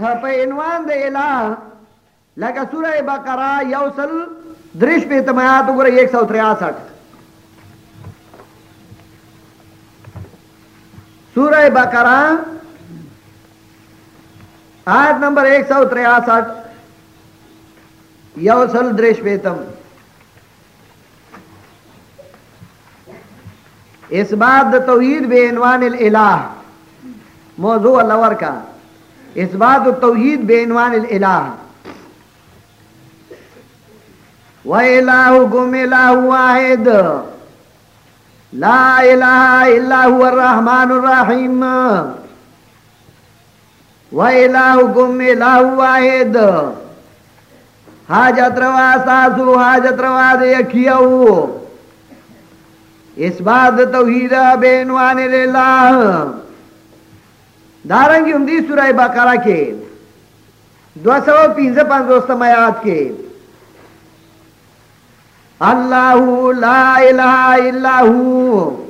په عنوان د الہ لکه سوره بقره یوصل درش په تمات وګوره 163 سورہ بقرہ آیت نمبر ایک سو تریاسٹھ یوسل درش پیتم اس بات توحید بے عنوان الالہ۔ موضوع اللور کا اس بات توحید بے عنوان الالہ۔ وَإِلَاهُكُمْ إِلَاهُ وَاحِدٌ۔ لا الہ الا هو الرحمن الرحیم و وَإِلَاهُكُمْ إِلَاهُ وَاحِدٌ۔ حاجت روا ساسو، حاجت روا دے کیو اس بات توحید بے عنوان اللہ دارنگی ہم سورہ بقرہ کے۔ دو سو پینزہ پانچ دوستم آیات کے۔ اللہ لا الہ الا ہو۔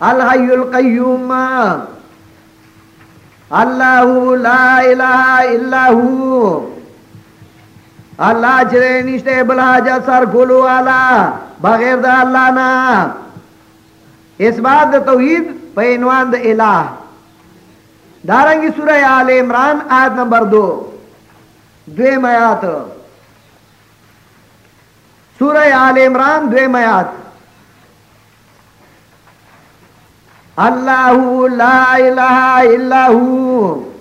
الحی القیوم۔ اللہ لا الہ الا ہو۔ اللہ چرے نشتے بلا جا سر کھولو والا، بغیر دا اللہ نا۔ اس بات توحید پہ عنوان دا الہ۔ دارنگی سورہ آل عمران آیت نمبر دو، دویم آیات۔ سورہ آل عمران دویم آیات۔ اللہ لا الہ الا ہو۔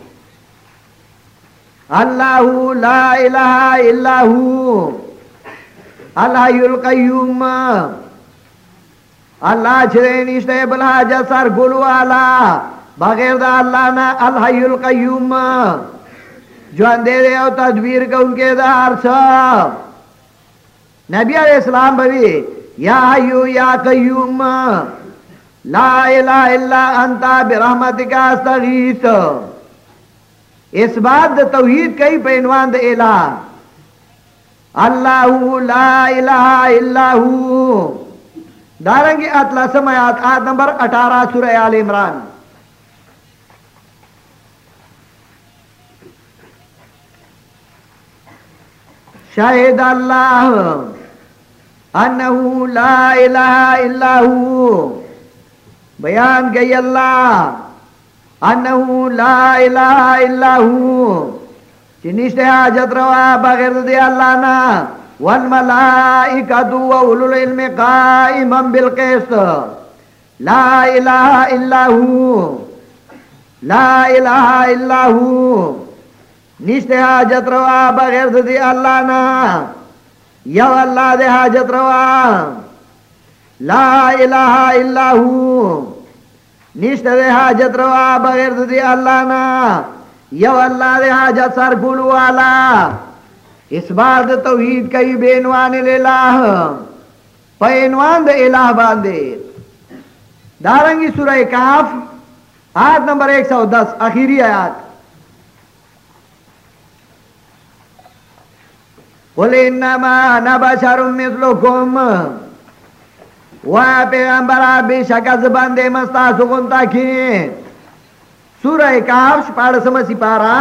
اللہ لا الہ الا ہو۔ الحی القیوم۔ اللہ چھرے نشتے بلا جسر گلو والا بغیر دا اللہ نا الحی القیوم، جو اندے دے او تدبیر کا ان کے دار سب نبی علیہ السلام بھوی یا حیو یا قیوم، لا الہ الا انتا برحمتک استغیث۔ اس بات دا توحید کئی پہ عنوان دا الہ۔ اللہ لا الہ الا ہو۔ دارنگی اطلا سمیات آیت نمبر اٹھارہ سورہ آل عمران۔ شاہد اللہ انہو لا الہ الا ہو بیان گئی اللہ انہو لا الہ الا ہو چنشتے حاجت روا بغیر دے اللہ نا والملائکت و اولو العلم قائما بالقسط لا الہ الا ہو لا الہ الا ہو نشتے حاجت روا بغیر دے اللہ نا۔ یو اللہ دے حاجت روا۔ لا الہ الا ہو۔ نشتے دے حاجت روا بغیر دے اللہ نا۔ یو اللہ دے حاجت سر کھول والا۔ اس بار دے توحید کئی بے عنوان الہ پہ عنوان دے الہ باندے۔ دارنگی سورہ کاف آیت نمبر ایک سو دس، اخیری آیات۔ قل انما انا بشر مثلكم. وا پیغمبر بے شک از بندے مستا سگنتا کی سورہ کاف شپاڑسم سپارہ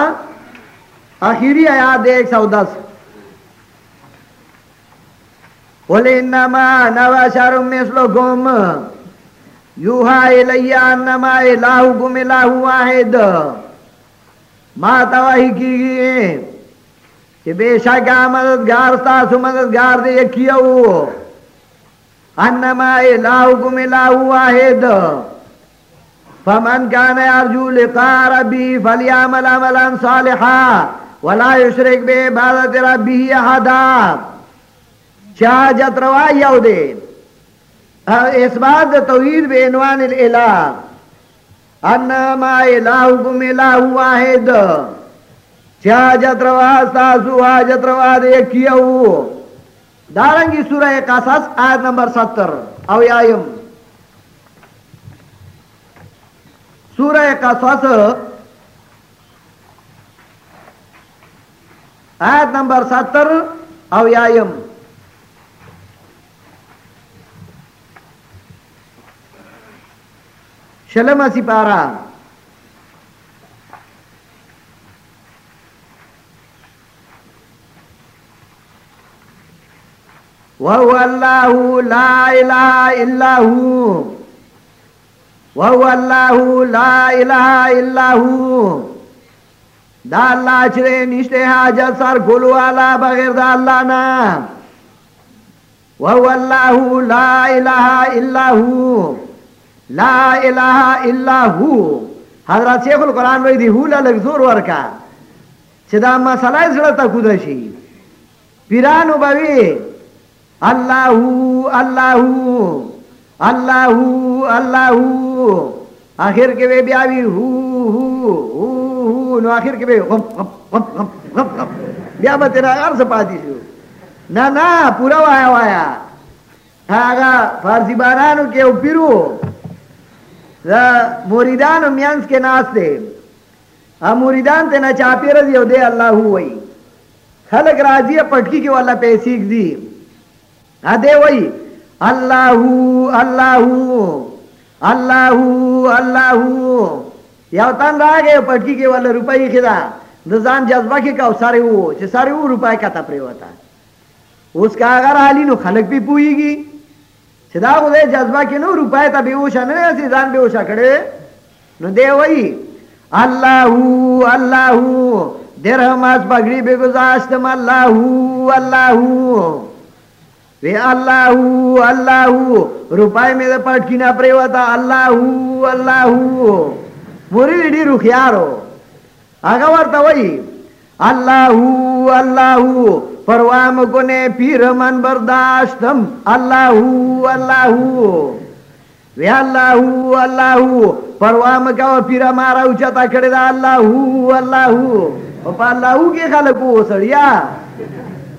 آخری آیات ایک سو دس. قل انما انا بشر مثلكم. یوحى الی انما الہکم الہ واحد. ما توحی کی کہ بے شک مددگار تاسو مددگار دے کیو انما الہکم الہ واحد۔ فمن كان يرجو لقاء ربه فليعمل عملا صالحا ولا یشرک يشرك بعبادة ربه احدا۔ شاجت روا یو دے۔ اس بات توحید بے عنوان الالہ۔ انما الہکم الہ واحد۔ حاجت روا ساسو حاجت روا دے کیو دارنگی سورہ قصص آیت نمبر ستر او یایم سورہ قصص آیت نمبر ستر او یایم شلم سی وهو الله لا إله إلا هو. وهو الله لا إله إلا هو. دا اللہ چرے نشتے حاجت سر کھلو والا بغیر دا اللہ نا. وهو الله لا إله إلا هو. لا الہ الا ہو حضرت شیخ القرآن وی دی ہو لگ زور ورکا. چه دا مسئلہ زړه کود شي پیرانو بوي الله الله الله الله اخر کې به بیا وی هو هو نو اخر کې به غم غم غم غم غم غم بیا به تیرا ارز پاتې شو نه نه پورا وایا وایا هغه فارسی بارانو کې او پیرو موریدان میانس کے ناس دے موریدان تے نہ چاپی رضی او دے اللہ ہوئی خلق راضی پٹکی کے والا پہ سیکھ دی دے وئی اللہ اللہ اللہ اللہ یا تن رہا گئے پٹکی کے والا روپئی خدا نظام جذبہ کی کا سارے وہ سارے وہ روپئے کا تپرے ہوتا اس کا اگر حالی نو خلق بھی پوئی گی دا خدای جذبه کې نو روپای ته بیوشا نه سي ځان بیوشا کړي نو دی وای الله الله درهم از پگڑی بگذاشتم الله الله وی الله الله روپای مې د پټکی نه پریوتا الله الله موري ډیر خيارو هغه ورته وای الله الله پروام گنے پیر من برداشتم اللہ اللہ وی اللہ اللہ پروام کا پیر مارا اچھتا کڑے دا اللہ اللہ پا اللہ کے خلق ہو سڑیا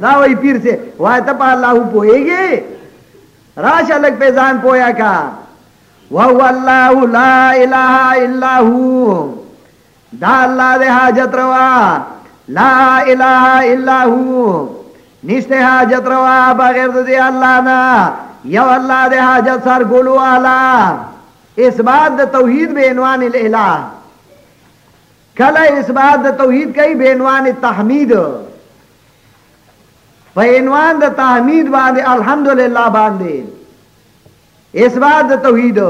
دا وہی پیر سے، وہاں تا پا اللہ پوئے گے راش الگ پہ زان پویا کا۔ وہو اللہ لا الہ الا ہو۔ دا اللہ دے حاجت روا۔ لا الہ الا ہو۔ نشتے حاجت روا بغیر دے اللہ نا۔ یو اللہ دے حاجت سر گولو والا اس بات دا توحید بے عنوان الالہ کلا اس بات دا توحید کئی بے عنوان تحمید۔ بے عنوان دا تحمید باندے، الحمدللہ باندے۔ اس بات دا توحید۔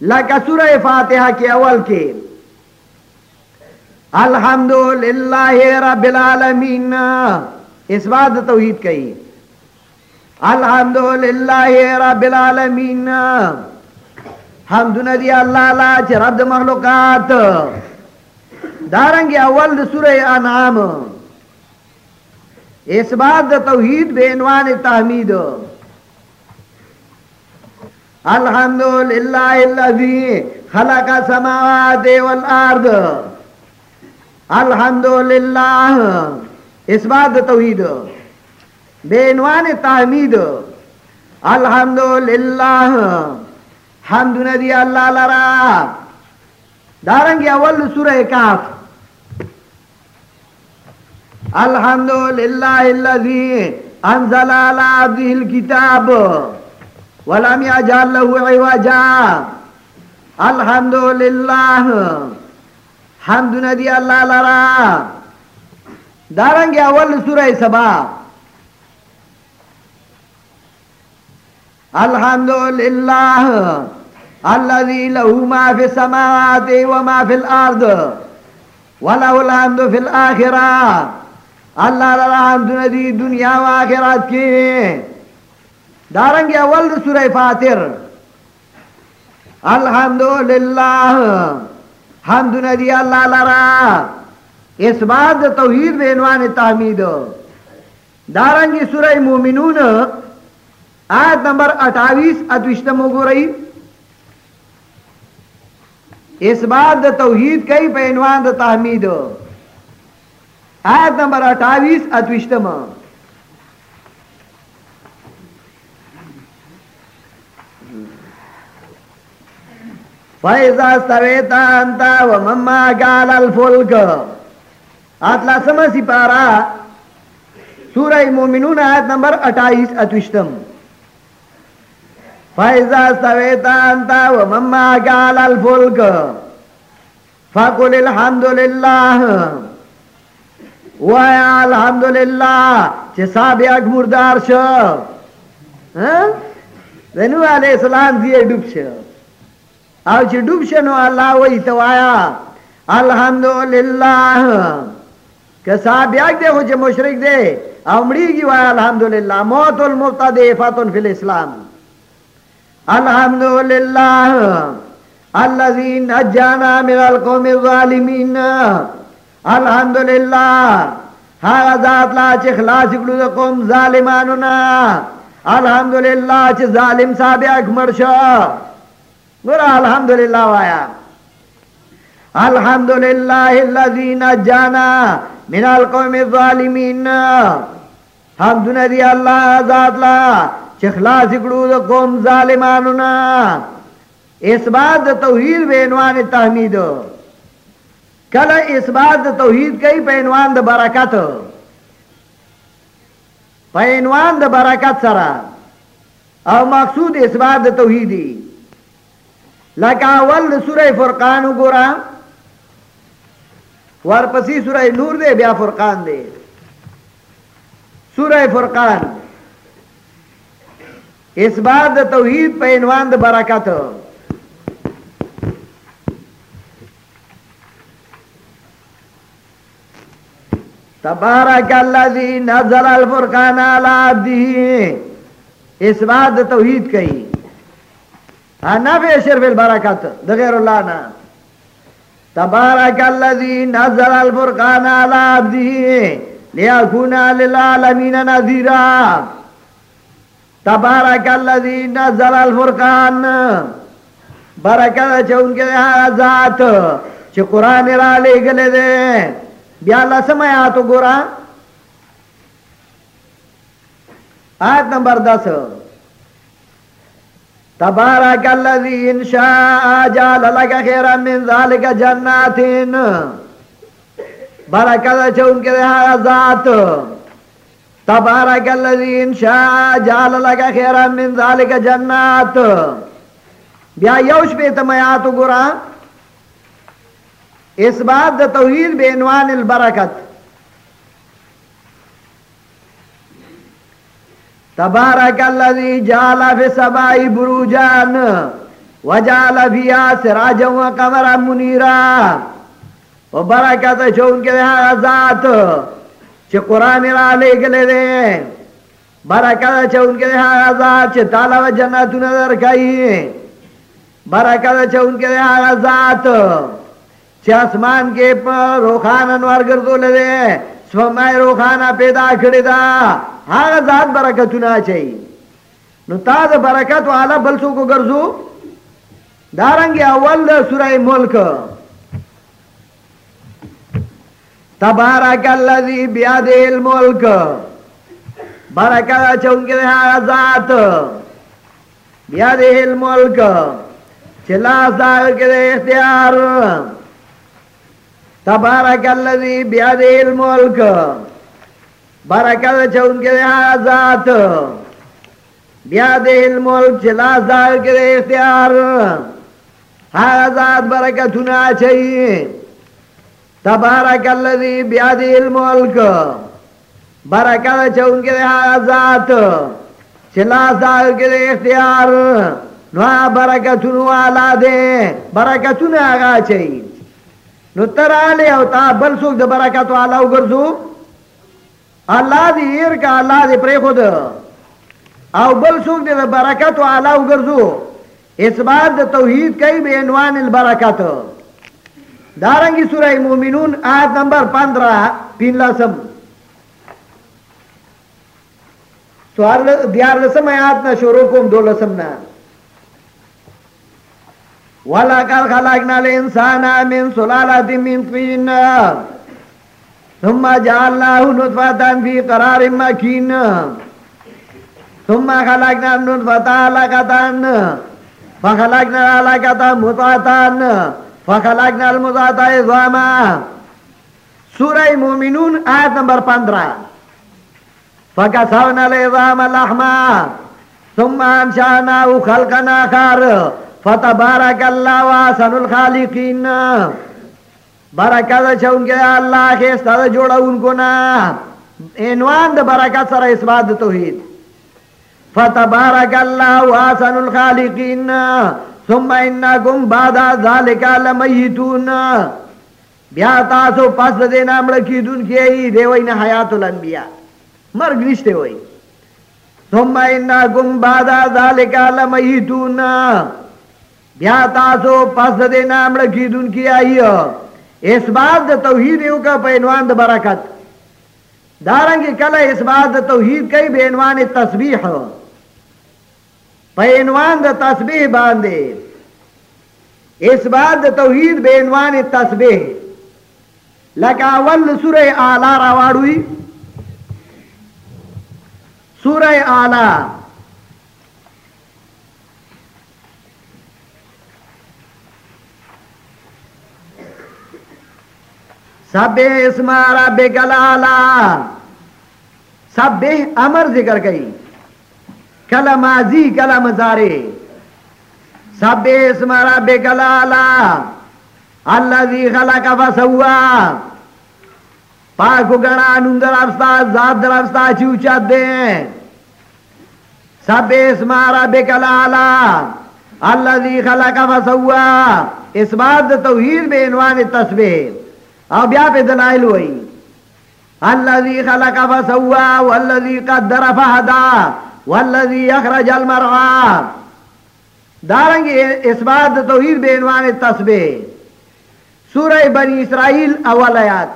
لکا سورہ فاتحہ کے اول کے۔ الحمدللہ رب العالمین۔ اس بات دا توحید کہی۔ الحمد للہ رب العالمین۔ حمد ندی اللہ لا چھ رب دا مخلوقات۔ دارنگی اول دا سورہ انعام۔ اس بات دا توحید بے عنوان تحمید. الحمد للہ اللذی خلق سماوات والارض. الحمد للہ اس بات توحید بے عنوان تحمید. الحمد للہ حمد ندی اللہ لرا. دارنگی اول سورہ کاف. الحمد للہ اللذی انزل على عبده الكتاب ولم يجعل له عوجا الحمد للہ حمد ندی اللہ لرا دارنگ اول سورہ سبا الحمد للہ الذي له ما في السماوات وما في الارض وله الحمد في الاخره اللہ الحمد ندی دنیا و آخرات کی۔ دارنگ اول دا سورہ فاتر۔ الحمد للہ حمد ندی اللہ لرا۔ اس بات دا توحید میں عنوان تحمید۔ دارنگی سورہ مومنون۔ آیت نمبر اٹھائیس ادوشتم ہو رہی اس بات دا توحید کئی پہ عنوان تحمید۔ آیت نمبر اٹھائیس ادوشتم فَإِذَا اسْتَوَيْتَ أَنْتَ وَمَمَّا قَالَ الْفُلْكَ۔ آتلا سمسی پارا۔ سورہ مومنون، آیت نمبر اٹھائیس اتوشتم فائزہ استویتا انتا ومما قال الفلک فقل الحمدللہ وایا الحمدلله چې صاحب یک مردار شو. ہاں؟ ها نو علی السلام دی ډوب شو. او چې ډوب شنو الله وای ته وایا الحمدلله که صاحب یک دی خو چې مشرک دی او مړیږي وایا الحمدلله موت المبتدی فتن فی الاسلام. الحمدلله الذي نجانا من القوم الظالمين الحمدلله هغه ذات لا چې خلاص کړو د قوم ظالمانو نه الحمدلله چې ظالم صاحب اکمر شو۔ ګور الحمدلله وایا۔ الحمدلله الذي نجانا من القوم الظالمين هم دونه دی الله ذات لا چې خلاص کړو د قوم ظالمانو نه اثبات د توحید به عنوان تحمید۔ کله اثبات د توحید کوي، په عنوان د برکت. په عنوان د برکت سره. او مقصود اثبات د توحیدی لکه اول د سوره فرقان وګورا ورپسې سوره نور دی، بیا فرقان دی. سوره فرقان. اثبات د توحید په عنوان د برکت. تبارک الذی نزل الفرقان علی عبده. اثبات توحید کئی ہاں، نفع شرف البرکت دغیر اللہ نا تبارک الذی نزل الفرقان علی عبده. لیکون للعالمین نذیرا. تبارک الذی نزل الفرقان. برکت چون کے ذات چې قران را لګل دے. بیا لسم آیاتو گورا۔ آیت نمبر دس۔ تبارک اللذی انشاء جال لگا خیرا من ذالک جناتین۔ برکت چون کے دہا ذات۔ تبارک اللذی انشاء جال لگا خیرا من ذالک جنات۔ بیا یوش بیتم آیاتو گورا۔ اس بات دا توحید بے عنوان البرکت. تبارک اللذی جالا فی سبائی بروجان وجالا فی سراجا و قمرا منیرا. و برکت چون کے دہا ذات چھ قرآن را لے گلے دے. برکت چون کے دہا ذات چھ تالا و جنت نظر کئی. برکت چون کے دہا ذات چې اسمان کې په روخان انوار ګرځول دي سمای روخانه پیدا کړی دا هغه ذات برکتونه چي نو تا د برکت والا بل څوک ګرځو دارنګ اول د سوره ملک۔ تبارک الذی بیاده الملک۔ برکت چونکه هغه ذات۔ بیاده الملک۔ چلا زار کې اختیار۔ تبارک الذی بیاده الملک. برکت چون کے ذات. بیاده الملک چلا زار کے دے اختیار. ہر ذات برکتنا چاہیے. تبارک الذی بیاده الملک. برکت چون کے ذات. چلا زار کے دے اختیار. نو برکتونو والا دے برکتونه هغه چي نو تراله او تا بل څوک د برکت والا وګرځو الله دې ير کا الله دې پرې خود. او بل څوک دې د برکت والا وګرځو اثبات د توحید کوي به عنوان البرکت. دارنګي سوره مومنون آیت نمبر 15 پینلاسم سوال دیار لسم آیات نا شروع کوم دولسم نا. ولقد خلقنا الإنسان من سلالة من طين ثم جعلناه نطفة في قرار مكين. ثم خلقنا النطفة علقة. فخلقنا العلقة مضغة. فخلقنا المضغة عظاما. سورة مومنون آیت نمبر پندرہ. فكسونا العظام لحما ثم أنشأناه خلقا آخر. فتبارک اللہ واسن الخالقین برکت چون کے اللہ خیستا دا جوڑا ان کو نا، عنوان دا برکت سر اس بات توحید. فتبارک اللہ آسن الخالقین ثم انکم بعد ذالک لمیتون. بیا تاسو پس دینا مڑکی دن کی ای دیوین حیات الانبیاء. مرگ نشتے ہوئی ثم انکم بعد ذالک لمیتون. بیا تاسو پس دینا مڑکی دن کی آئی اس بات دا توحید یو کا پہ عنوان دا برکت. دارنگی کل اس بات دا توحید کئی بے عنوان تسبیح. پہ عنوان دا تسبیح باندے اس بات دا توحید بے عنوان تسبیح. لکا اول سورہ آلہ رواڑوی سورہ آلہ. سب اسما رب کلالا سب امر ذکر گئی کل ماضی کل مزارے سب اسما رب کلالا اللہ زی خلق فسوا۔ پاکو گنا نندر افستا ذات در افستا چوچا دے۔ سب اسما رب کلالا اللہ زی خلق فسوا۔ اس بات توحید بے عنوان تصویر او بیا پہ دلائل ہوئی۔ الذي خلق فسوى والذي قدر فهدى والذي اخرج المرعى۔ دارنگی اس بات توحید بے عنوان تسبیح۔ سورہ بنی اسرائیل اول آیات۔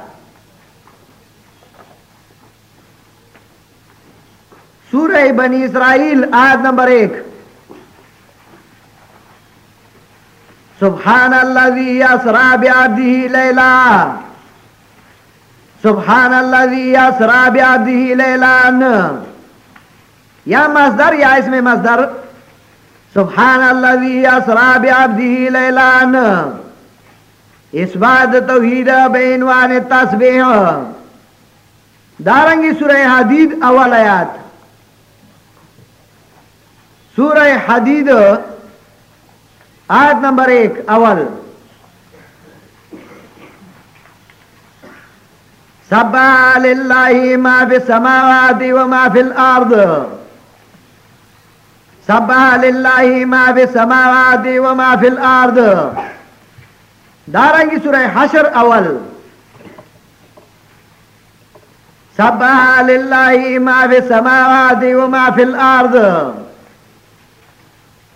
سورہ بنی اسرائیل آیت نمبر ایک۔ سبحان الذي اسرا بعبده ليلا سبحان الذي اسرا بعبده ليلا یا مصدر یا اس میں مصدر سبحان الذي اسرا بعبده ليلا اس بات توحید بعنوان تسبیح دارنگی سورہ حدید اول آیات سورہ حدید آیت نمبر ایک، اول۔ سبح للہ ما فی السماوات و ما فی الارض۔ سبح للہ ما فی السماوات و ما فی الارض۔ دارنگی سورہ حشر اول۔ سبح للہ ما فی السماوات و ما فی الارض۔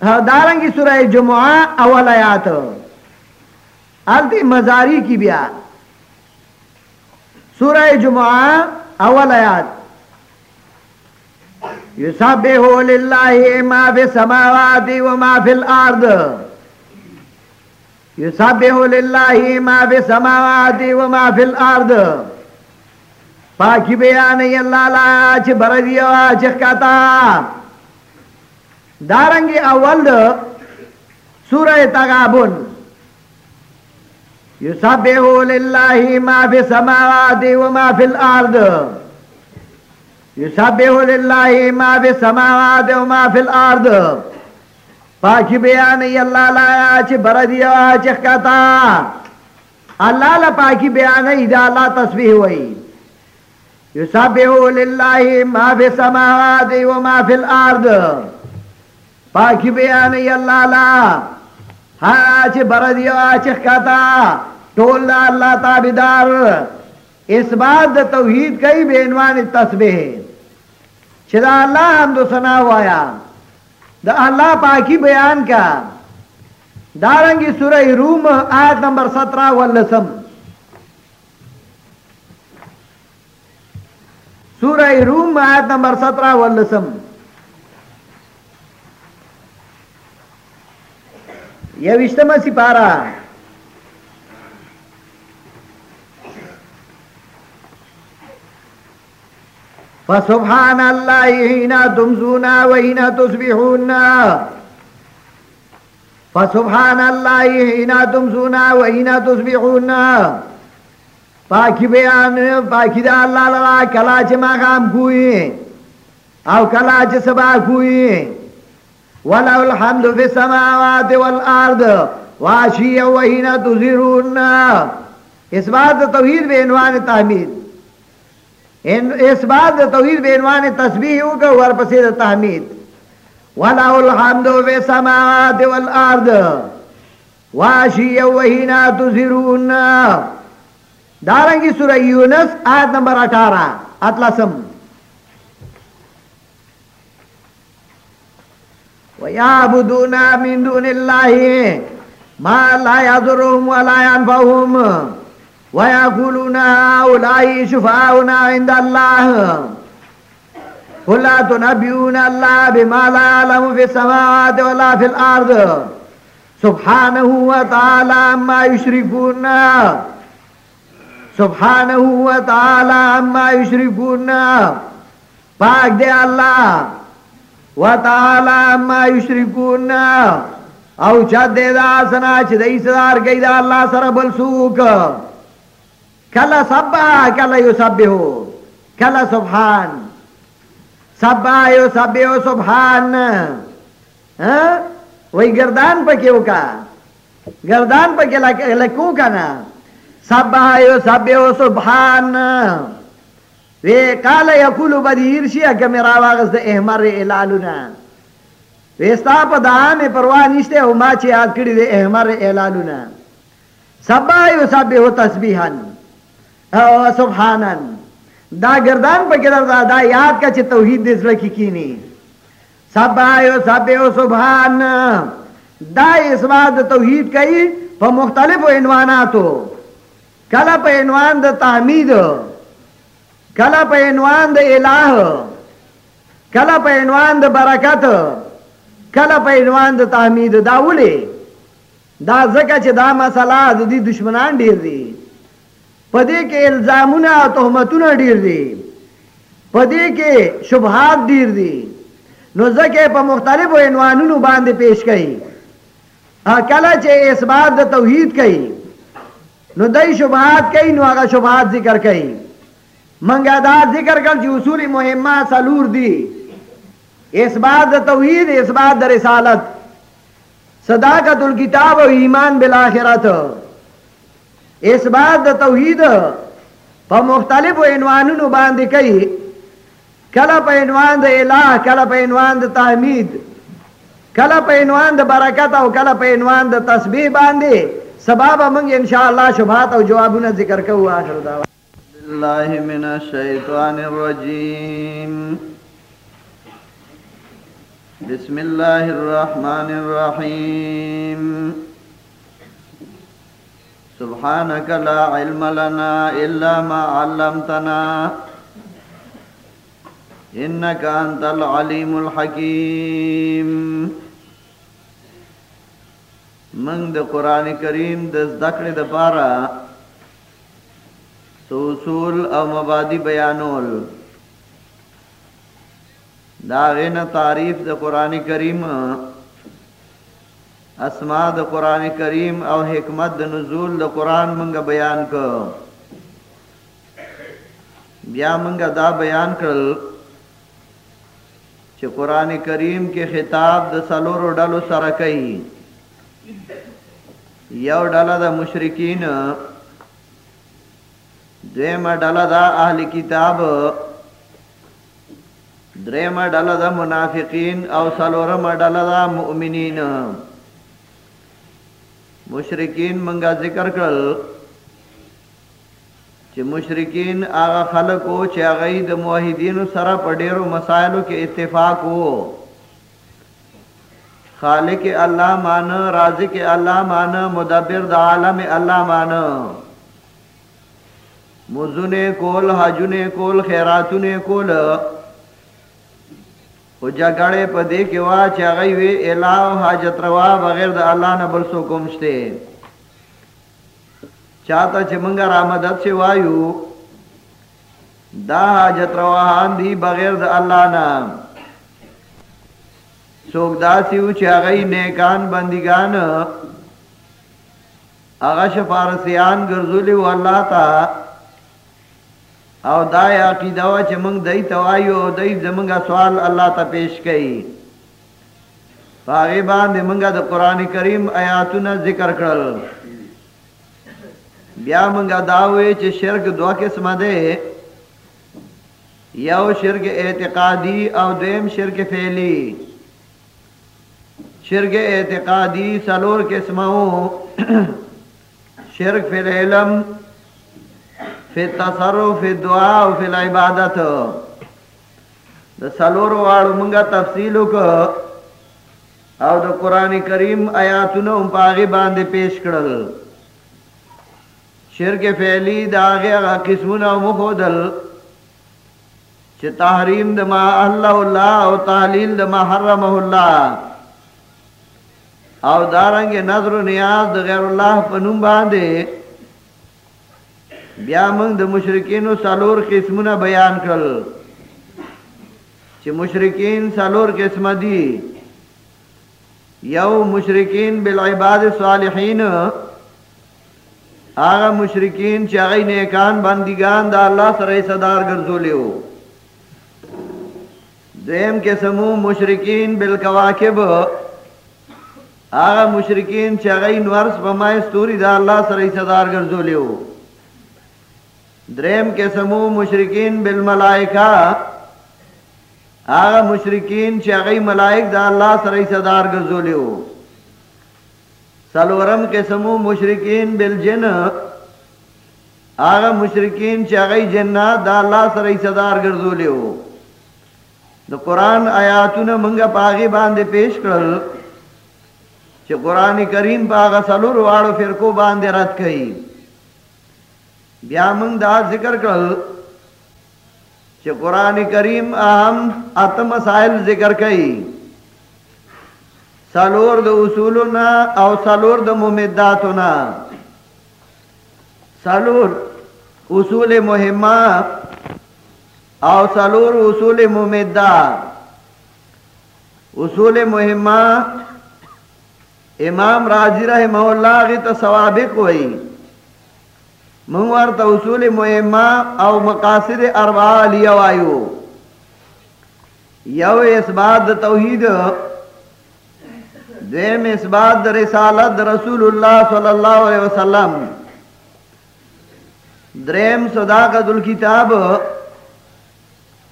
دارنگی سورہ جمعہ اول آیات. التی مزاری کی بیا. سورہ جمعہ اول آیات. یسبح للہ ما فی السماوات و ما فی الارض. یسبح للہ ما فی السماوات و ما فی الارض. پاکی بیانی اللہ لا چھ بردیو چھ کتا دارنگی اول دا سورہ تغابن یسبحو للہ ما فی السماوات و ما فی الارض یسبحو للہ ما فی السماوات و ما فی الارض پاکی بیانی اللہ لایا چھ بردیا چھ کتا اللہ لا پاکی بیانی دا اللہ تصویح ہوئی یسبحو للہ ما فی السماوات و ما فی الارض پاکی بیانی اللہ لا ہاں بردی آچ کتا ٹول دا اللہ تابدار. اس بات دا توحید کئی بے عنوان تسبیح. چدا اللہ حمد و سنا ہوایا دا اللہ پاکی بیان کا. دارنگی سورہ روم آیت نمبر سترہ واللسم. سورہ روم آیت نمبر سترہ واللسم. یہ وشتم سپارہ فسبحان اللہ ہینا تمزونا وہینا تصبحون فسبحان اللہ ہینا تمزونا وہینا تصبحون پاکی بیان پاکی دا اللہ لرا کلاچ مقام کوئی او کلاچ سبا کوئی وله الحمد في السماوات والارض وعشيا وحين تظهرون۔ اس بات توحید بے عنوان تحمید۔ اس بات توحید بے عنوان تسبیح ہو کہ ور پسید تحمید۔ ولا الحمد في السماوات والارض واشي وهنا تزرون دارنگی سورہ یونس آیت نمبر اٹھارہ، اطلسم۔ وَيَعْبُدُونَ مِن دُونِ اللَّهِ مَا لَا يَضُرُّهُمْ وَلَا يَنْفَعُهُمْ وَيَقُولُونَ هَؤُلَاءِ شُفَعَاؤُنَا عِندَ اللَّهِ قُل لَّا تُنَبِّئُونَ اللَّهَ بِمَا لَا يَعْلَمُ فِي السَّمَاوَاتِ وَلَا فِي الْأَرْضِ سبحانه وتعالى عما يشركون سبحانه وتعالى عما يشركون پاک دے اللہ وتعالى عما يشركون او چد دے دا سنا چ دئی صدار گئی دا اللہ سر بل سوک. کلا سبا، کلا یسبحو، کلا سبحان. سبا یسبحو سبحان. ہاں؟ وہی گردان پہ کیوں کا؟ گردان پہ کیا لکوں کا نا؟ سب سب سبحان. وی قال یقول بدیر شیا کہ میرا واغز دے احمر اعلالنا وی ستا پا دا میں پرواہ نشتے ہو ما چی آد کری دے احمر اعلالنا سب سب تسبیحان سبحانن دا گردان پہ کدر دا دا یاد کا چی توحید دیس لکی کینی. سب سب سبحان. دا اس بات توحید کئی پا مختلف عنواناتو. کلا پا عنوان دا تحمید. کلا پا عنوان دا الہ کلا پا عنوان دا برکت کلا پا عنوان دا تحمید دا ولی دا زکا چه دا مسئلہ دا دی دشمنان دیر دی پدے کے الزامونا تحمتونا دیر دی پدے کے شبہات دیر دی نو زکے پا مختلف عنوانونو باندے پیش کئی کلا چے اس بات دا توحید کئی نو دای شبہات کئی نو آگا شبہات ذکر کئی منگا دا ذکر کر چی اصول مهمہ سلور دی۔ اس بات دا توحید، اس بات دا رسالت۔ صداقت الکتاب و ایمان بالاخرت اس بات دا توحید پا مختلف و عنوانونو باندے کئی۔ کلا پا عنوان دا الہ، کلا پا عنوان دا تحمید۔ کلا پا عنوان دا برکت او کلا پا عنوان دا تسبیح باندے۔ سباب منگ انشاءاللہ شبہات او جوابونا ذکر کرو آخر دعوان اللہ من الشیطان الرجیم بسم اللہ الرحمن الرحیم سبحانك لا علم لنا إلا ما علمتنا. انك انت العليم الحكيم. من د قران کریم د ذکر د پارا اصول او مبادی بیانول. دا غنه تعریف د قران کریم، اسماء د قران کریم او حکمت د نزول د قران منګه بیان کو بیا منګه دا بیان کړل چې قران کریم کې خطاب د سلورو ډلو سره کوي یو ډله د مشرکین دیمه ډله د اهل کتاب دریمه ډله د منافقین او سلورمه ډله د مؤمنین مشرکین منګه ذکر کړل چې مشرکین هغه خلک او چې هغه د موحدینو سره په ډیرو مسایلو کې اتفاق وو خالق الله مان رازق الله مان مدبر د عالم الله مان مزونه کول حجونه کول خیراتونه کول. او جګړه په دې کې وا چې هغه وی الہ حاجت روا بغیر د الله نه بل څه کوم شته چاته چې مونږه وایو، دا حاجت رواهان دی بغیر د الله نه څوک داسیو چې هغه نیکان بندګان هغه شفارسیان ګرځولي و الله تا او دا عقیده وا چې مونږ دای توایو دای زمونږه سوال الله ته پیش کړي هغه باندې مونږه د قران کریم آیاتونه ذکر کړل بیا منگا داوے چ شرک دو قسم دے۔ یو شرک اعتقادی او دیم شرک فعلی۔ شرک اعتقادی سلور قسموں شرک فی العلم فی التصرف فی الدعاء و فی العبادت. دا سلور واړو منگا تفصیلو که او د قران کریم آیاتونه هم پاغي باندې پیش کړل. شرک فعلی دا هغه قسمونه مخودل چې تحریم د ما الله الله او تعلیل د ما حرمه الله. او دارنګ نظر نیاز د غیر الله په نوم باندې بیا موږ د مشرکینو سالور قسمونه بیان کړل. چې مشرکین سالور قسم دي. یو مشرکین بالعباد الصالحین هغه مشرکین چې هغه نیکان بندګان د الله سره صدار ګرځولې وو دیم کې سمو مشرکین بالکواکب. هغه مشرکین چې هغه نورس په مای ستوري د الله سره صدار ګرځولې وو دریم کې سمو مشرکین بالملائکه هغه مشرکین چې هغه ملائک د الله سره صدار ګرځولې وو سلورم قسمو مشرکین بالجن۔ آغا مشرکین چې هغه جنات د الله سره صدار ګرځولې وو د قران آیاتونه مونږه پاغي باندې پیش کړل چې قران کریم پاغه سلور واړو فرقو باندې رات کړي بیا مونږ دا ذکر کړل چې قران کریم اهم اتم مسائل ذکر کړي سالور د اصولنا او سالور د ممداتنا۔ سالور اصول مهمه او سالور اصول ممدا اصول مهمه امام راضی رحمه الله غي ته ثوابق وای مونږ ورته اصول مهمه او مقاصد اربعه لیا وایو. یو اثبات توحید دیم اثبات رسالت رسول الله صلی الله علیه وسلم. دریم صداقت الكتاب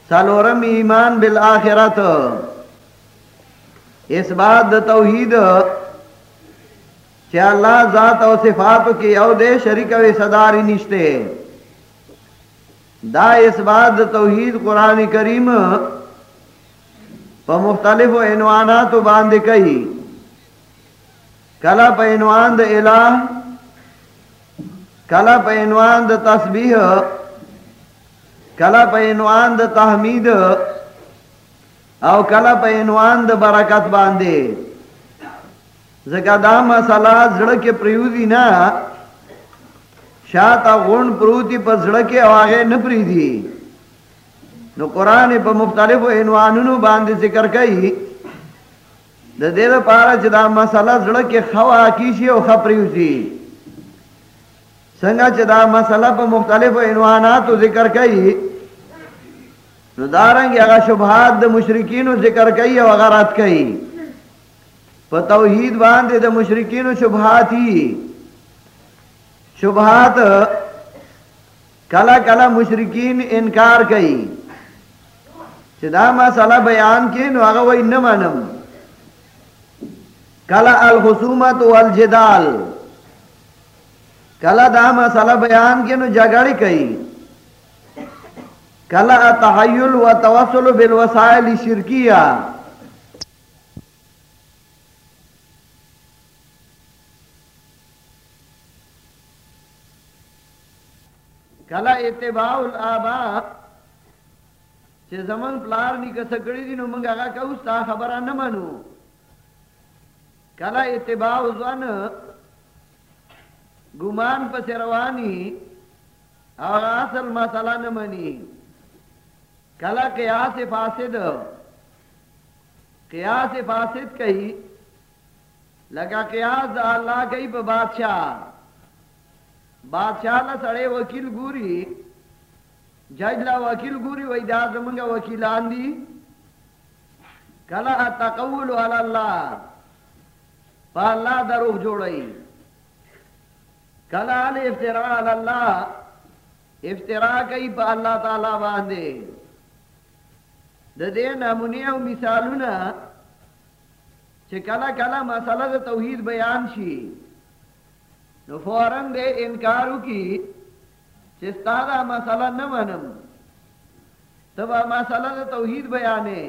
سالورم ایمان بالآخرت. اثبات د توحید چې الله ذات او صفات کې یو دې شریک او صداري نشته دا اثبات د توحید قران کریم په مختلفو عنواناتو باندې کوي کلا په عنوان د الہ، کلا په عنوان د تسبیح، کلا په عنوان د تحمید، او کلا په عنوان د برکت باندې زکه دا مسله زړه کې پریوزی نه شاته غون پروتي په زړه کې واغې نه پریدي نو قران په مختلفو عنوانونو باندې ذکر کوي د دې لپاره چې دا مسله زړه کې خوا کیشي او خپریوسی څنګه چې دا مسله په مختلفو عنواناتو ذکر کړي نو دارنګ هغه شبهات د مشرکینو ذکر کړي او غرات کړي په توحید باندې د مشرکینو شبهات دي شبهات کلا کلا مشرکین انکار کوي چې دا مسله بیان کړي نو هغه وای نه منم کلا الخصومت والجدال۔ کلا دا مسله بیان کې نو جګړه کوي کلا تحیل و توسل بالوسائل شرکیه کلا اتباع الاباء چې زمون پلار نیکه سکړی دي نو موږ هغه کوو ستا خبره نه منو کلا اتباع ځوان ګمان پس رواني او اصل مسله نه مني کلا قیاس فاسد. قیاس فاسد کوي لگا قیاس د الله کوي په بادشاہ. بادشاہ له سړی وکیل ګوري جج لا وکیل ګوري وای دا زمونږ وکیلان دي کلا تقول علی الله په الله دروغ جوړي کلال افطرا اللہ افطرا کئی پا اللہ تعالی باندے. د دې نمونه او مثالونه چې کله کله مسله د توحید بیان شي نو فورن دې انکار وکي چې ستاسو مسله نه منم۔ تبا مسله د توحید بیانې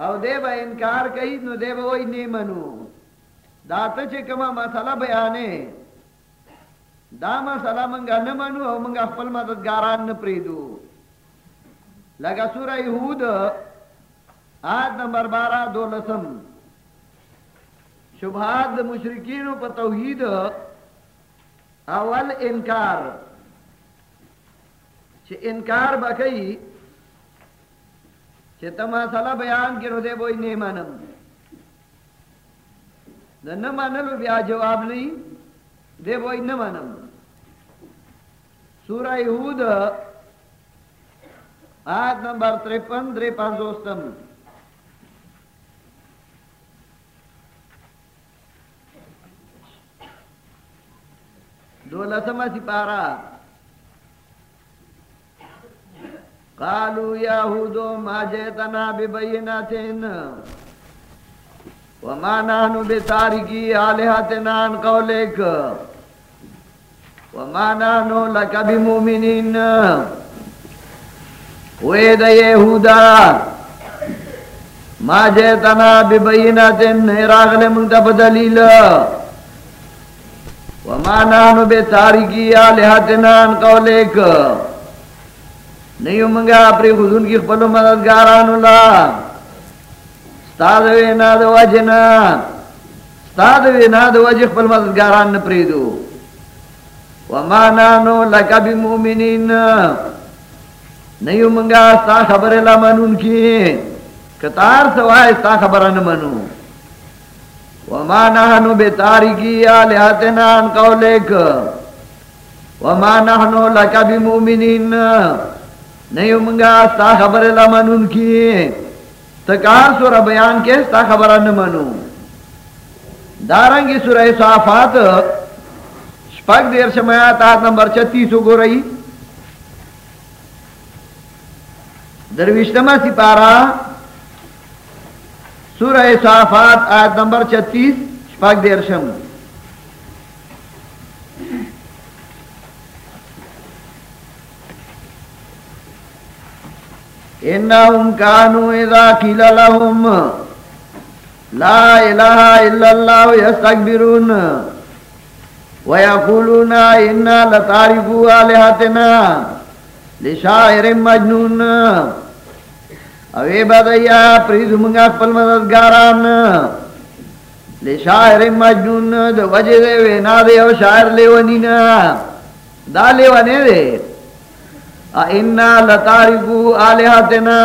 او دې به انکار کوي نو دې به وای نه منو۔ دا ته چې کومه مسله دا مسله مونږ نه منو او مونږ خپل مددګاران نه پریدو۔ لگا سورہ یہود، آیت نمبر بارہ دو لسم شبہات مشرقین پر توحید اول انکار۔ چھ انکار بکئی چھ تما صلاح بیان کرو دے بوئی نہیں مانم نہ مانلو بیا جواب نہیں دے بوئی نہ مانم سورہ یہود، آیت نمبر ترپن در پانزوستم دولتم سپارا قالوا يهود ما جئتنا ببيناتين وما نحن بتاركي آلهتنا عن قولك وما نحن لك بمؤمنين وی دا یهودا ما جیتنا ببیناتن راغل منتا بدلیل وما نانو بے تارکی آلہتنا ان قولیک. نیو منگا اپری خودون کی خپلو مددگاران اللہ ستاد وینا دا وجنا ستاد وینا دا وجه خپل مددگاران نپریدو وما نانو لکا بمومنین نہیں منگا ستا خبر لا منون کی. کتار سوائے ستا خبر نہ منو. وما نحنو بتارکی آلہتنا ان قولک. وما نحنو لکا بمؤمنین. نہیں منگا ستا خبر لا منون کی. تکار سورہ بیان کے ستا خبر نہ منو دارنگی سورہ صافات. شپک دیر شمایات آت نمبر چتیسو گو رہی درویشتما سپارہ. سورہ صافات آیت نمبر چھتیس شپاک دیرشم۔ انہم کانو اذا قیل لهم لا الہ الا اللہ یستکبرون ویقولون انا لتارکو آلہتنا لشاعر مجنون۔ اوی بدیا پریز منگا خپل مددگاران لشاعر مجنون دو وجه دے وینا دے او شاعر لیونی نا دا لیوانے دے اینا لتارکو آلہتنا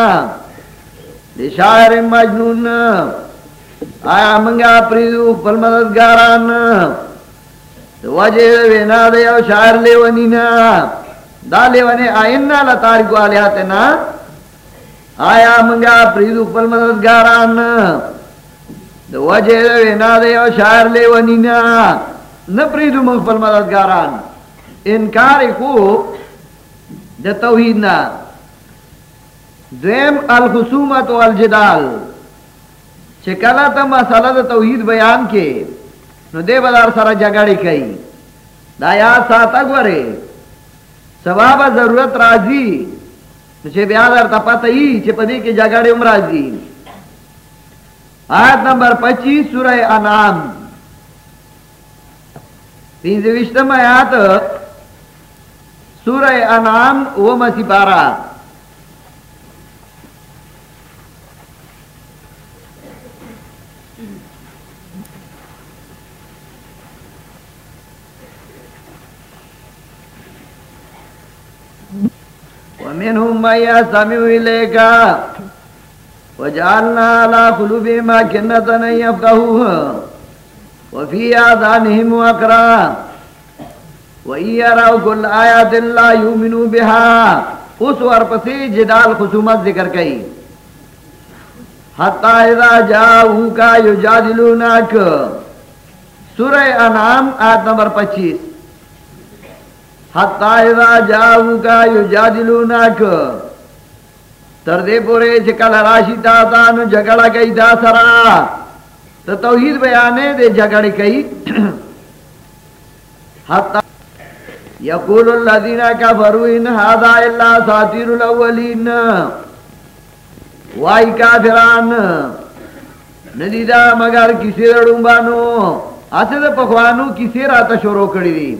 لشاعر مجنون آیا منگا پریز خپل مددگاران دو وجه دے وینا دے او شاعر لیونی نا دا لیوانے آئینا لتارکو آلہتنا آیا منگا پریدو خپل مددگاران د وجه د وینا د یو شاعر لیونینا نه پریدو من خپل مددگاران انکار کو د توحید نه دویم الخصومت والجدال چې کله ته مسله توحید بیان کې نو دې بدار سره جګړه کوي دا یا ساته غره سبب ضرورت راځي چې بیا درته پته ای چې په دې کې جګړه عمر راځي آیت نمبر 25 سورہ انعام پینځه وشتم آیات سورہ انعام و مسی پارا ومنهم من يستمع إليك. وجعلنا على قلوبهم أكنة أن يفقهوها وفي آذانهم وقرا. وإن يروا كل آيات لا يؤمنوا بها. اس ورپسی جدال خصومت ذکر کئی. حتی اذا جاؤوکا یجادلوناک سورہ انعام آیت نمبر پچیس. حتی اذا جاؤ کا یجادلونک تردے پورے چکل راشی تا تا نو جگڑا کئی دا سرا. تو توحید بیانے دے جگڑ کئی. حتی یقول الذین کفروا ان هذا الا ساتیر الاولین. وائی کافران. ندیدا مگر کسی رڑوں بانو اسے دے پخوانو کسی راتا شروع کری دی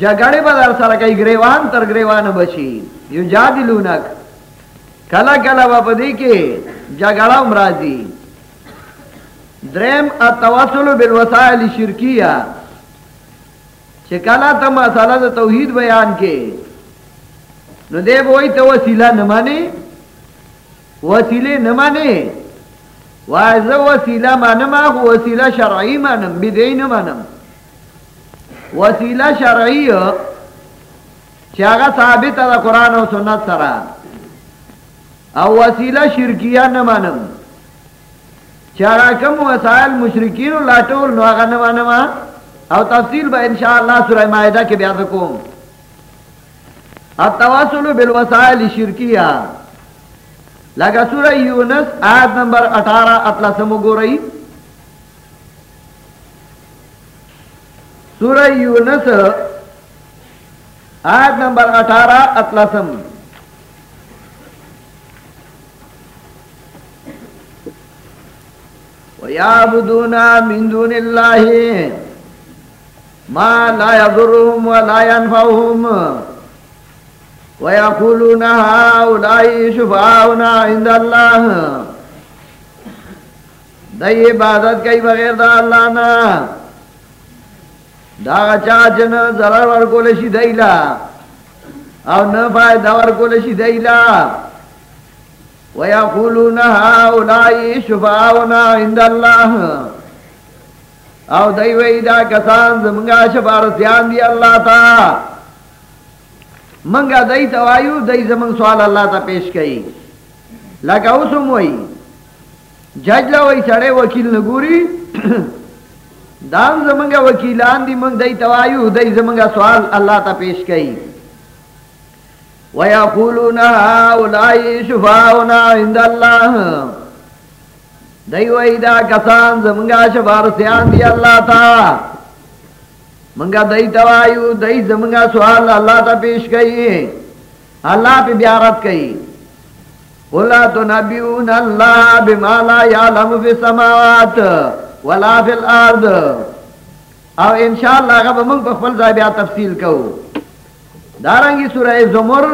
جگڑے بدر سر کئی گریوان تر گریوان بچی یو جادلونک کلا کلا با دی کے جگڑا امراضی درم التواصل بالوسائل شرکیہ۔ کلا تا مسالہ دا توحید بیان کے۔ نو دے بوئی تو وسیلہ نمانے۔ وسیلے نمانے۔ وائزہ وسیلہ مانما وسیلہ شرعی مانم، بدعی نمانم۔ وسیلہ شرعی چاگا ثابت دا قرآن و سنت سرا. او وسیلہ شرکیہ نمانم. چاگا کم وسائل مشرکین و لاتول نو آگا نمانم، او تفصیل با انشاءاللہ سورہ معاہدہ کے بیان رکھوں التواصل بالوسائل شرکیہ. لگا سورہ یونس آیت نمبر اٹھارہ اطلا سمو گو رہی. سورہ یونس، آیت نمبر اٹھارہ اطلا سم وَيَعْبُدُونَ مِن دُونِ اللَّهِ ما لا يضرهم ولا ينفعهم۔ ويقولون هؤلاء شفاعنا عند الله۔ دای عبادت کئی بغیر دا اللہ نا دا چاچن ضرر ورکول شی دیلا. او نفع دور کول شی دیلا. ويقولون هؤلاء شفاعنا عند الله او دای وی دا کسان زمنگا شفارسیان دی اللہ تا. منگا دای توایو دای زمنگ سوال اللہ تا پیش کئی. لکا اسم وی ججلا وی سڑے وکیل نگوری. دام زمنگا وکیلان دی منگ دای توایو دای زمنگا سوال اللہ تا پیش کئی۔ وَيَقُولُونَ هَؤُلَاءِ شُفَاعُنَا عِندَ اللَّهِ دئی وئی دا کسان زمنگا شفارسیان دی اللہ تا۔ منگا دئی توایو دئی زمنگا سوال اللہ تا پیش گئی اللہ پہ بیارت کئی۔ قُلَا تُنَبِيُونَ اللَّهَ بِمَا لَا يَعْلَمُ فِي السَّمَاوَاتِ۔ وَلَا فِي الْأَرْضِ. او انشاءاللہ غب منگ پہ خفل زائبیا تفصیل کہو دارنگی سورہ زمر،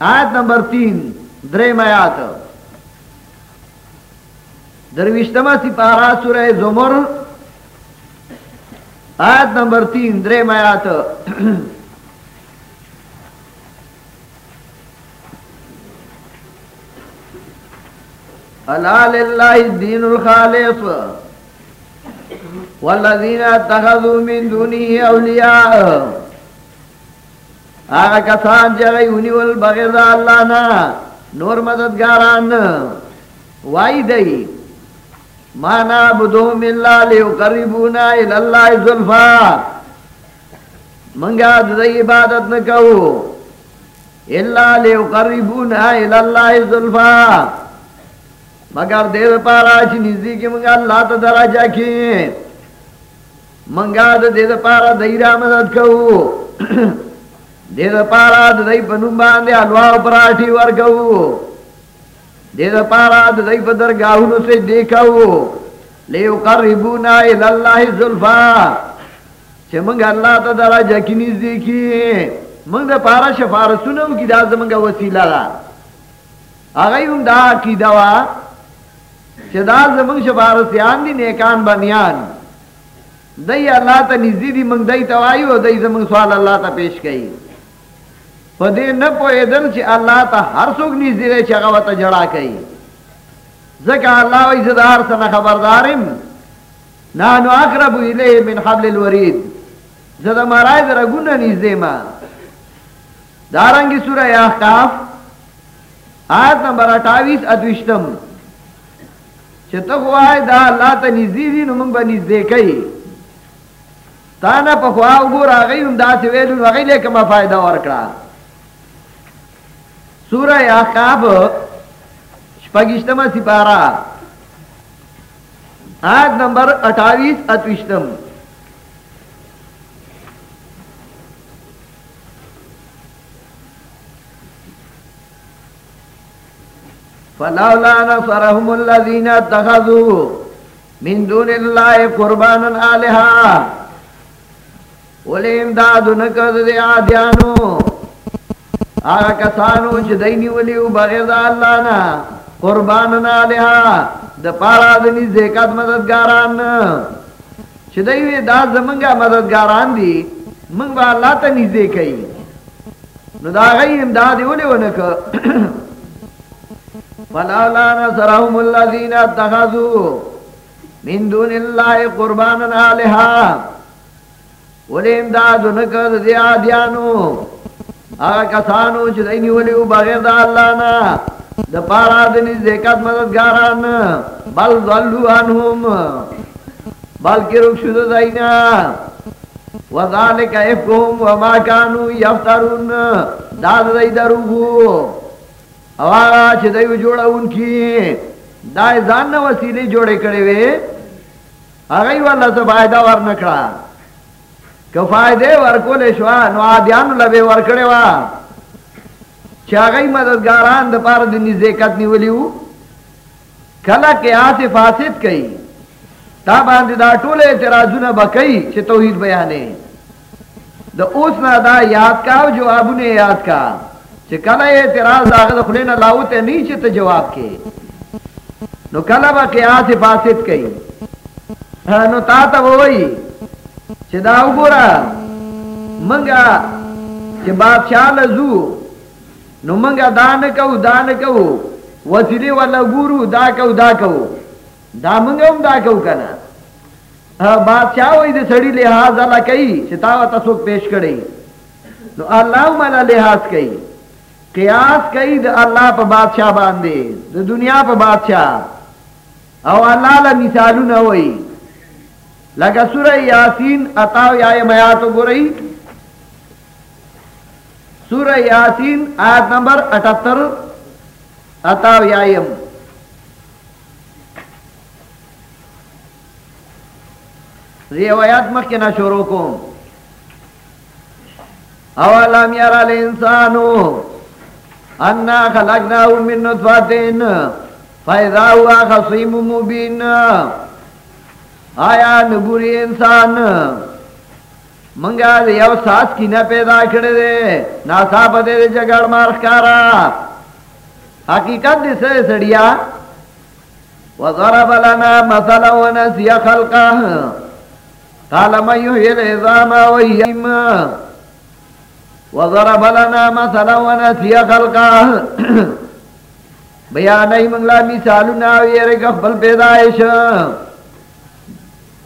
آیت نمبر تین درم آیات. درویشتما سپارہ سورہ زمر، آیت نمبر تین درے میات اللہ للہ الدین الخالص. والذین اتخذوا من دونی اولیاء. آگا کسان جگئی انہی والبغیر دا اللہ نا، نور مددگاران وائی دئی. ما نعبدهم الا ليقربونا الى الله زلفا. منگا دئی عبادت نہ کہو الا ليقربونا الى الله زلفا. مگر دیر پارا چھ نزدیک منگا اللہ تا درجہ کی. منگا دیر پارا دئی را مدد کہو دیر پارا دئی پنم باندے الواہ پراٹھی ور کہو دے دا پارا دا دی پا درگاہونو سے دیکھاو لیو قربونا الاللہ ظلفا چھے منگ اللہ تا درجہ کی نزدیکی منگ دا پارا شفارسونو کی دا زمنگا وسیلہ دا آگئی ہم دا کی دوا چھے دا زمنگ شفارسیان دی نیکان بنیان دی دئی اللہ تا نزدی منگ دئی دی توائیو دی زمنگ سوال اللہ تا پیش کئی. پدے نہ پوئے دن چی اللہ تا ہر سوک نیز دیرے چی اغوات جڑا کئی. زکا اللہ و عزدار سنا خبردارم نانو اقربو الیہ من حبل الورید. زدہ مرائے در اگونا نیز ما. دارنگی سورہ احقاف، آیت نمبر اٹھاویس ادوشتم چی تخوائی دا اللہ تا نیز دی نو با نیز کئی. تانا پخوا وګور هغه هم داسې ویلو هغه له کومه فائدہ ورکړه. سورہ احقاف شپږشتمه سپارہ آیت نمبر اٹھائیس اتوشتم فلولا نصرهم الذين اتخذوا من دون الله قربانا آلهة. ولی امدادو نکرد دی آدیانو. آغا کسانو چه دینی ولیو بغیر دا اللہ نا قرباننا آلهة د پارا د نزدېکات مددګاران چې دوی دا زمونږه مددګاران دي موږ به الله ته نږدې کوي نو دا غي امداد ولې ونک فلاولا نصرهم الذين اتخذوا من دون الله قربانا الها ولې امداد ونک د دیانو هغه کسانو چې دوی ولې بغیر د الله نه د پارا د نزدېکات مددګاران بل ضلوا عنهم بلکې روک شو داینا وذالک افهم وما كانوا يفترون دا دای دروغو. او هغه چې دوی جوړونکي دا ځان نو وسیله جوړې کړې وې هغه ولا څه فائدہ ورنکړه که فائدې ورکول شو نو عادیان لبه ورکړې وا چاگئی مددگاران دا پار دنی زیکت نیولیو کلا قیاس فاسد کئی تا باندې دا ټول اعتراضونه بکئی چې توحید بیانې. د اوس نه دا یاد کا او جوابونه یاد کا چې کله اعتراض هغه خلې نه لاوته نه چې ته جواب کې نو کله با قیاس فاسد کئی نو تا ته وای چې دا وګوره، منګه چې بادشاہ لزو نو منگا دان کو دان کو وسیلی والا گورو دا کو دا کو دا منگا هم دا کو کنا بادشاہ وی دے سڑی لحاظ اللہ کئی ستاوہ تسوک پیش کری نو اللہ مالا لحاظ کئی قیاس کئی دا اللہ پا بادشاہ باندے دا دنیا پا بادشاہ او اللہ لا مثالو نوئی لگا سورہ یاسین اتاو یا میاتو گو رئی سورہ یاسین آیت نمبر اٹھتر اتاو یایم روایات مخینا شروع کو اولم یرا الانسانو انا خلقناو من نطفتین فیضا ہوا خصیم مبین آیا نگوری انسان؟ منگا دے یو ساس کی نہ پیدا کھڑے دے ناسا پتے دے جگڑ مار کارا حقیقت دے سے سڑیا، وضرب لنا مثلا ونسی خلقا. قال من يحيي العظام وهي وضرب لنا مثلا ونسی خلقا. بیانای منگلا مثالنا ویرے خپل پیدائش.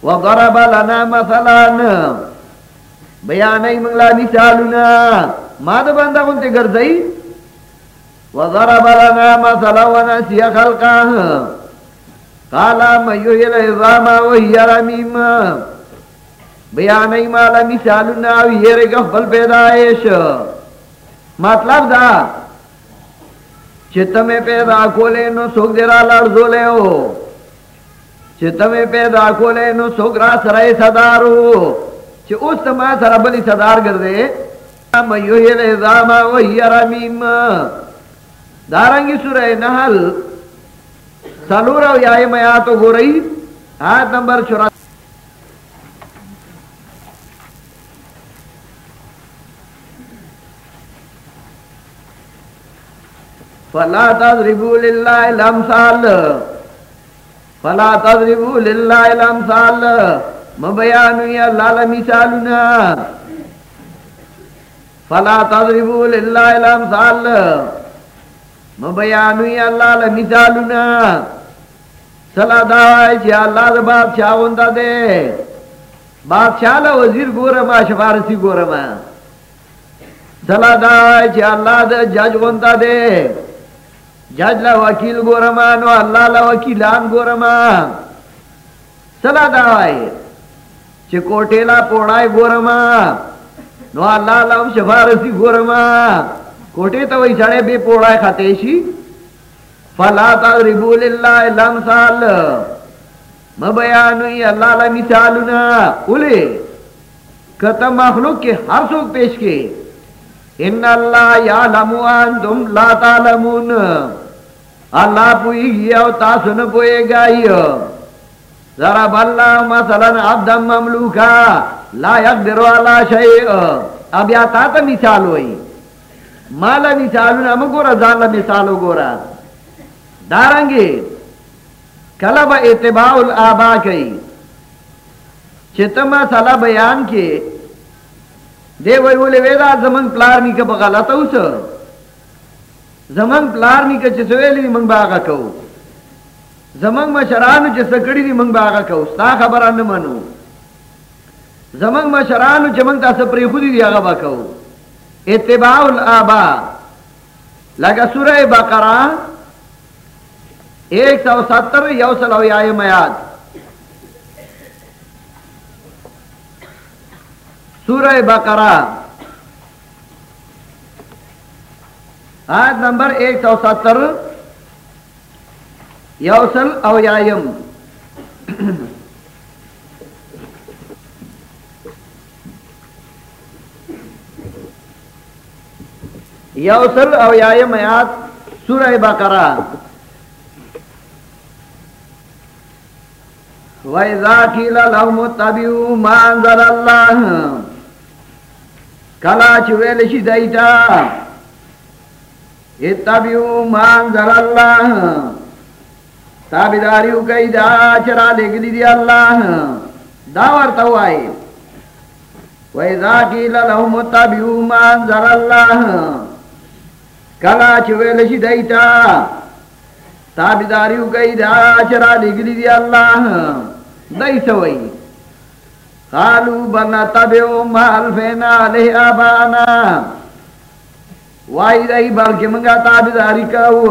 وضرب لنا مثلا. بیانای منگلا مثالنا. ما د بنده غونته ګرځي وضرب لنا مثلا ونسي خلقه. قال ما يحيي العظام وهي رميم. بیانای مالا مثالنا ویره خپل پیدائش. مطلب دا چې تمه پیدا کولې نو څوک درا لړزولې او چې تمه پیدا کولې نو څوک را سره صدارو۔ چې اوس ته ما سره بلی صدار ګرځي ما یحیی العظام وهی رمیم۔ دارنګي سورې نحل۔ سلور او یای میات وګورئ آیت نمبر 84 فلا تضربوا لله الامثال۔ فلا تضربوا لله الامثال مبیانو یا اللہ لمثالنا فلا تضربوا لله الامثال مبیانو یا اللہ لمثالنا سلا داوائی چی اللہ دا بادشاہ ہوندا دے. بادشاہ لا وزیر گورما، شفارسی گورما. سلا داوائی چی اللہ دا جج ہوندا دے. جج لا وکیل گورما، نو اللہ لا وکیلان گورما. سلا داوائی چې کوټیلا پوړای ګورما نو الله لهم شفارسی ګورما کوټه ته وای سړی به پوړای خاطې شي فلا تغربوا لله الامثال. ما بیانوی اللہ لا مثالنا اولی کتا مخلوق کے ہر سوک پیش کے. ان اللہ یعلم انتم لا تعلمون. اللہ پوئی گیا و تاسو نہ پوئے گائی ضرب اللہ مثلا عبدا مملوکا، لا یقدر علی شیء۔ اب یا تا تا مثال ہوئی۔ مالا مثالنا مگورا زان مثالو گورا۔ دارنگی کله به اتباع الابا کوي چې ته بیان کې دی وی ولې ودا زمنګ پلار نیکه په غلطه اوس زمنګ پلار نیکه چې سویلې موږ باغه کوو زمنګ مشرانو چې سکړی دي موږ باغه کوو ستا خبره نه منو. زمنګ مشرانو چې موږ تاسو پرې خو دي هغه وکاو اتباع الابا لکه سوره بقره، ایک سو ستر، یو سلو آئے میاد. سورہ بقرہ آیت نمبر ایک سو ستر، یوسل او یایم یوسل او یایم آیات سورہ بقرہ۔ وَإِذَا قِيلَ لَهُمُ اتَّبِعُوا مَا أَنزَلَ اللَّهُ، کلا چې ویل شي دایتا اتبعوا ما انزل الله تابعداریو کوي دا چرا لګلی دی الله دا ورته وای وَإِذَا قِيلَ لَهُمُ اتَّبِعُوا مَا أَنزَلَ اللَّهُ۔ کلا چې ویل شي دایتا تابعداریو کوي دا چرا لګلی دی الله دای سوئی قالو بنا تبعو ما الفینا علیہ آبانا۔ وائی دای بلکہ منگا تابداری کاؤ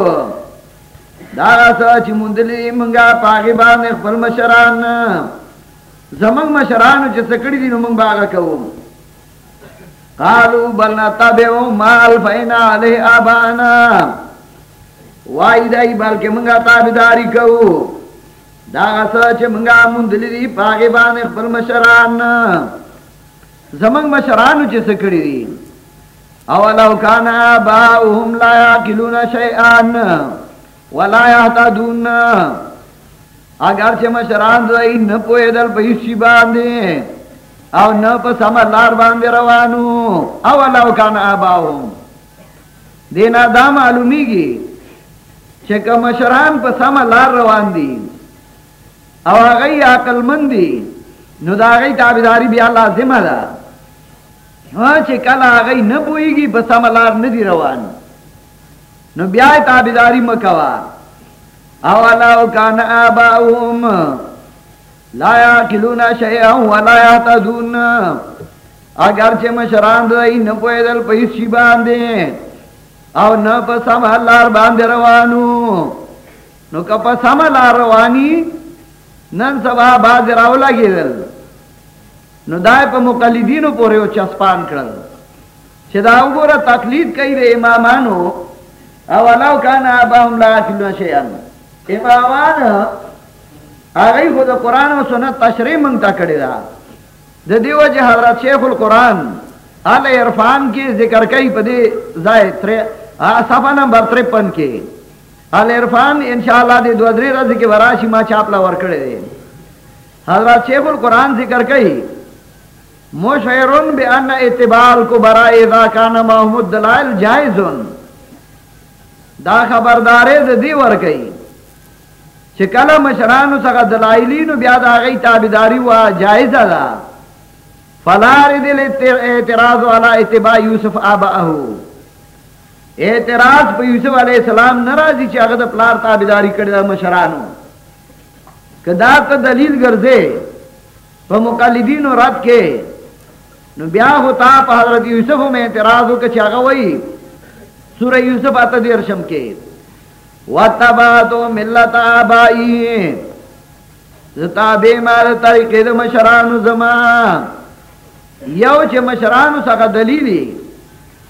دا سچ مندلی منگا پاگی بان اخفل مشران زمنگ مشرانو چه سکڑی دی نو منگ باغا کاؤ قالو بلنا تبعو ما الفینا علیہ آبانا وائی دای بلکہ منگا تابداری کاؤ دا غصه چې منګه مونږ دي پاګې باندې خپل مشران زمنګ مشرانو چې څه کړی دي او لو کان اباهم لا یاکلون شیئا ولا یهتدون اگر چې مشران دوی نه پوهېدل په هیڅ باندې او نه په سم لار باندې روانو. او لو کان اباهم دینا دا معلومیږي چې کوم مشران په سم لار روان دي او هغه عقل مندي نو دا هغه تابعداري بیا لازمه ده ها چې کله هغه نه پويږي بس عملار نه دی روان نو بیا تابعداري مکوا۔ او لو کان اباهم لا یاکلون شیئا ولا یهتدون اگر چې مشران دوی نه پوهېدل په هیڅ شي باندې او نه په سم لار روانو۔ نو که په سم لار رواني نن سبا باز راو لګیدل نو دای په مقلدینو پورې او چسپان کړل. چې دا وګوره تقلید کوي د امامانو، او لو کان اباهم لا یاکلون شیئا. امامان هغه خو د قران او سنت تشریح مونږ ته کړی دا د دیو چې حضرت شیخ القران ال عرفان کې ذکر کوي په دې ځای تر صفحه نمبر 53 کې. ال عرفان ان شاء الله د دوه درې ورځې کې وراشي ما چاپلا ور کړی دی حضرت شیخ القران ذکر کوي مشعرن بان اتباع الكبراء اذا كان محمود دلائل جائز دا خبردارې د دې ور کوي چې کله مشرانو څخه دلایلینو بیا د هغه تابعداري وا جائز ده فلا رد الاعتراض على اتباع يوسف اباه اعتراض په یوسف علی السلام ناراضي چې هغه د پلار تابعداري کړی د مشرانو. کدا ته دلیل ګرځي په مقلدینو رد کې نو بیا ہوتا په حضرت یوسف میں اعتراض وکړي چې هغه وایي سورہ یوسف اته دیرشم کې وتباتو ملت ابائی تابع مال طریقې د مشرانو زما، یو چې مشرانو څخه دلیلی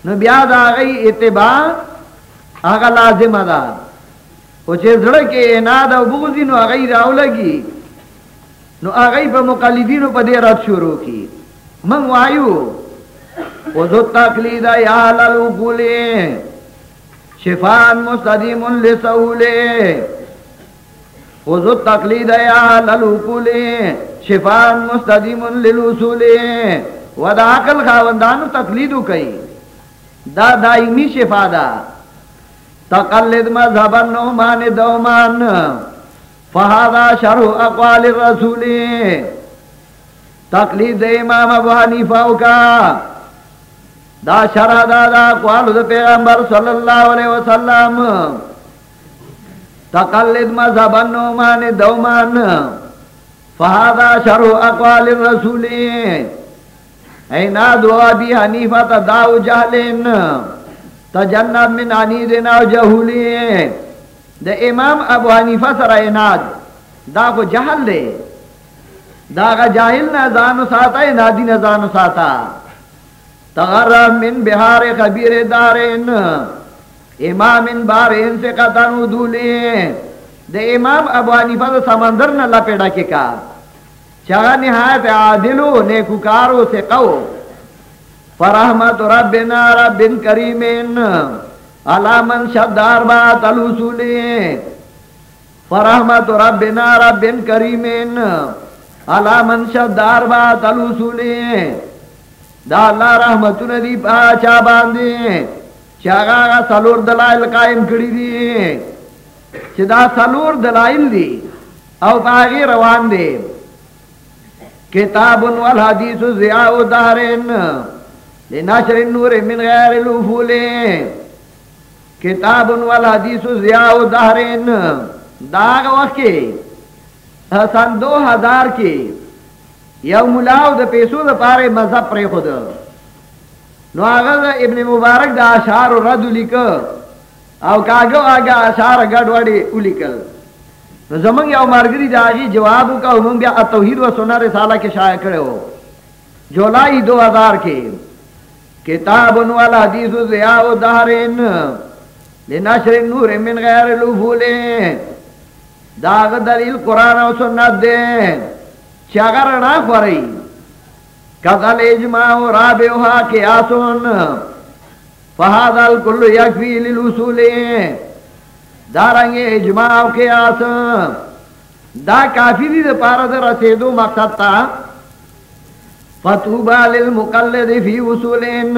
نو بیا دا غي اتباع هغه لازم ده. او چې زړه کې اناد او بغض نو هغه راولږي. نو هغه په مقلدینو په دې رات شروع کی من وایو؟ او تقلید یا للوقول شفان مستدیم لسوله. خذ التقلید یا للوقول شفان مستدیم للوصول و دا عقل خاوندانو تقلیدو کئی دا دائمی شفا دا. تقلد مذہب النعمان دومان. فہذا شرح اقوال الرسول. تقلید دے امام ابو حنیفہ کا دا شرح دا دا اقوال دا پیغمبر صلی اللہ علیہ وسلم. تقلد مذہب النعمان دومان. فہذا شرح اقوال الرسول. اینا دو ابی حنیفہ تا داو جہلین. تجنب من عنیدن او جہولی. دا امام ابو حنیفہ سر ایناد دا کو جہل دے. دا غا جاہل نا زانو ساتا اینادی نا زانو ساتا۔ تغرب من بہار خبیر دارین۔ امام ان بارین سے قطن ادولی دا امام ابو حنیفہ دا سمندر نا لپیڑا کے کا۔ چاہ نہایت عادلو، نیکوکارو سے قو فرحمت ربنا، رب کریمین علا من شدار بات الوصولی فرحمت ربنا، رب کریمین علا من شدار بات الوصولی دا اللہ رحمتو ندی پاچا باندے چاگا آگا سلور دلائل قائم کری دی چی دا سلور دلائل دی او پاگی روان دی کتاب والحدیث زیاء دارین لنشر النور من غیر الوفول کتاب والحدیث زیاء دارین داغ وقت کے سن دو ہزار کے یو ملاو د پیسو د پاره مذهب پرې خود. نو هغه ابن مبارک د اشعار رد لیک او کاغه هغه اشعار ګډوډي ولیکل نو زمونږ یو مرګري د هغه جواب وکاو موږ بیا توحید و سنت رساله کې شایع کړو جولای 2000 کې کتاب والا حدیث ضیاء دهرن لنشر النور من غیر الوفول داغ دلیل قرآن و سنت دے چاگر نا خوری. کذل اجماع و رابعها قیاسون. فهذا الكل يكفي للوصول. دارنگ اجماع کے آس دا کافی دی دا پارا دا رسیدو مقصد تا. فتوبا للمقلد فی وصولین.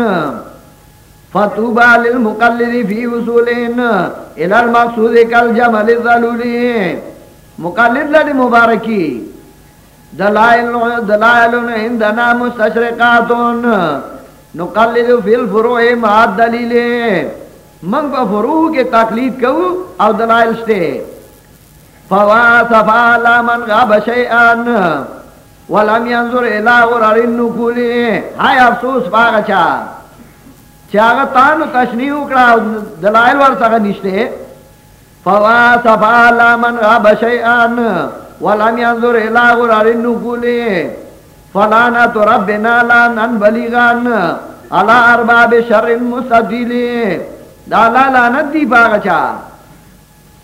فتوبا للمقلد فی وصولین. الى المقصود کل جمل مقلد لدی مبارکی. دلائل دلائل عندنا مستشرقاتون نقلد فی الفروع مع الدلیلیں من په فروع کې تقلید کوو او دلائل شته فوا صفا لا من غاب شيئا ولم ينظر الى غرر النقول هاي افسوس پاغه چا. چې هغه تانو تشنیح وکړه دلائل ور څنګه نشته فوا صفا من غاب شيئا ولم ينظر الى غرر النقول فلعنة ربنا لا بلغان على ارباب شر مستدلين دا لا لعنت دی باغ چا۔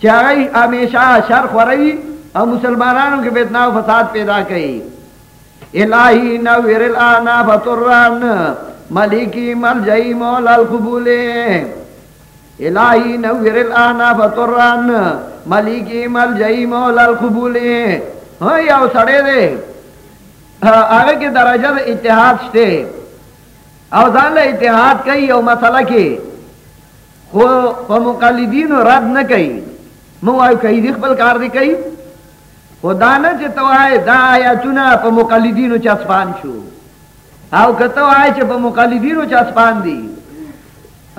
چاگئی ہمیشہ شر خوری اور مسلمانانوں کے فتنہ و فساد پیدا کئی الہی نویر الانا فتران ملکی ملجئی مولا القبول۔ الہی نویر الانا فتران ملکی ملجئی مولا القبول ہاں یا سڑے دے۔ ہاں، آگے کے درجہ دے اتحاد شتے۔ او ځان له اتحاد کوي او مسله کې خو په مقلدینو رد نه کوي مو وایو کوي دی خپل کار دی کوي خدا نه چې توای دا آیا آیاتونه په مقلدینو چسپان شو۔ او کته وای چې په مقلدینو چسپان دي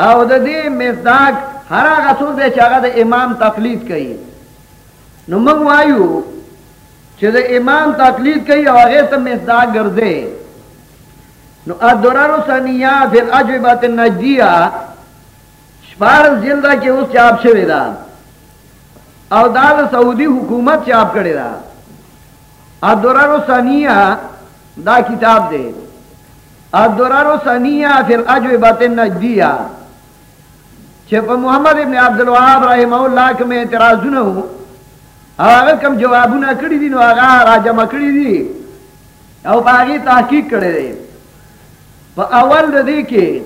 او د دې مصداق هر هغه څوک دی چې هغه د امام تقلید کوي. نو موږ وایو چې د امام تقلید کوي او هغه ته مصداق ګرځي. نو ادرار سنیه فی الاجوبه النجدیه بارس جلدا کے اس چاپ شوی دا او دا دا سعودی حکومت چاپ کرے دا ادرار ثانیہ دا کتاب دے ادرار ثانیہ پھر اجوبت نجدیہ چې محمد ابن عبد الوهاب رحم الله کوم اعتراضونه وو هغه کوم جوابونه کړی دي نو هغه راجمع کړی دي او باغی تحقیق کړی دی په اول د دې کې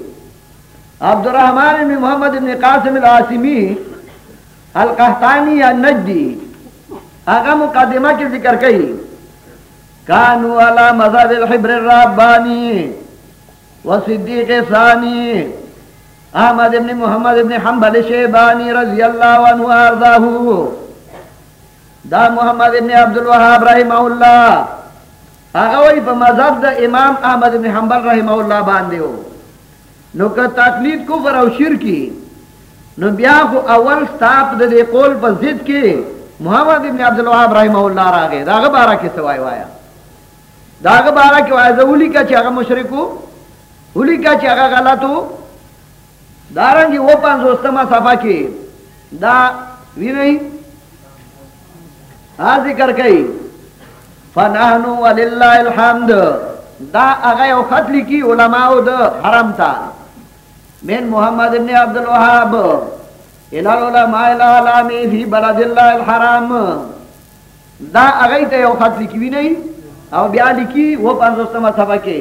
عبد الرحمن بن محمد بن قاسم العاصمی، القحطانی النجدی هغه مقدمه کې ذکر کړي کانو علی مذهب الحبر الربانی وصدیق ثانی۔ احمد ابن محمد ابن حنبل شیبانی رضی اللہ عنہ ارضاہو. دا محمد ابن عبد الوهاب رحمه الله هغه وی په مذهب د امام احمد ابن حنبل رحمه الله باندې وو نو که تقلید کفر او شرکی نو بیا خو اول ستاپ د دې قول په ضد کې محمد ابن عبد الوهاب رحمه الله راغی داغه بارا کې سوای وایا داغه بارا کې وای زولی کا چې هغه مشرکو؟ ولی کا چې هغه غلطو؟ دارنگی وہ پانزوستما صفحہ کی دا وی نہیں آ ذکر کئی فنحنو وللہ الحمد دا اغی او خط لکی علماء دا حرم تا من محمد ابن عبد الوهاب الى العلماء العلامی فی بلد اللہ الحرام دا اغی تا او خط لکی وی نہیں او بیا لکی وہ پانزوستما صفحہ کی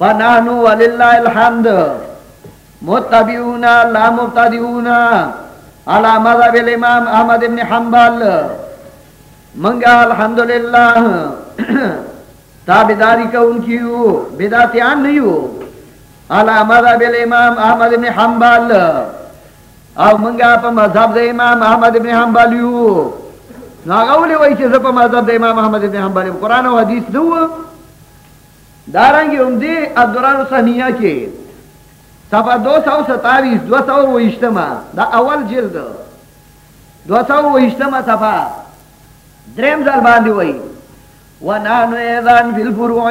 فنحنو وللہ الحمد متبعون لا مبتدعون على مذهب الامام احمد بن حنبل. منگا، الحمدللہ. تابداری کا ان کی ہو بداتیان نہیں ہو على مذهب الامام احمد بن حنبل. او منگا پا مذہب دا امام احمد بن حنبل یو. ناغولی وی چیز پا مذہب دا امام احمد بن حنبل قرآن و حدیث دو. دارنگی ام دے ادران سنیہ کے. صفحہ دو سو ستاویس، دو سو و اجتماع دا اول جلد. دو سو و اجتماع صفحہ درم زل باندی وئی ونحن ایضان فی الفروع.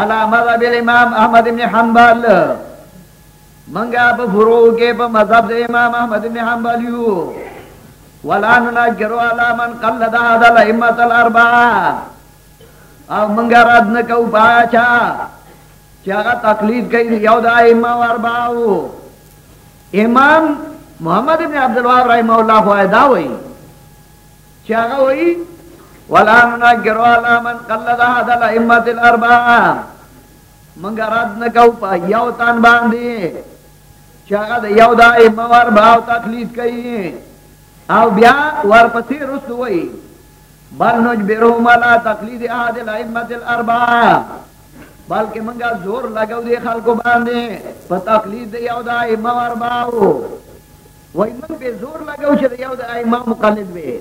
علا مذہب الامام احمد بن حنبال منگا پا فروع کے پا مذہب سے امام احمد بن حنبال یو. ولا ننجرو علا من قلد هذا الامت الاربعہ او منگا رد نکو باچا چې هغه تقلید کوي یو د ائمه او اربعو امام محمد ابن عبد الوهاب رحمه الله خو دا وایي چې هغه وایي ولا ننكر على من قلد هذا الائمه الاربعه منګ رد نه کو په یو تن باندې چې هغه د یو د ائمه او اربعو تقلید کوي او بیا ورپسې رسو وایي بل نجبرهم على تقلید احد الائمه الاربعه بلکہ منگا زور لگو دے خلقو باندے، پا تقلید دے یو دا امام ارباو وی من پہ زور لگو چھے دے یو دا امام مقلد بے۔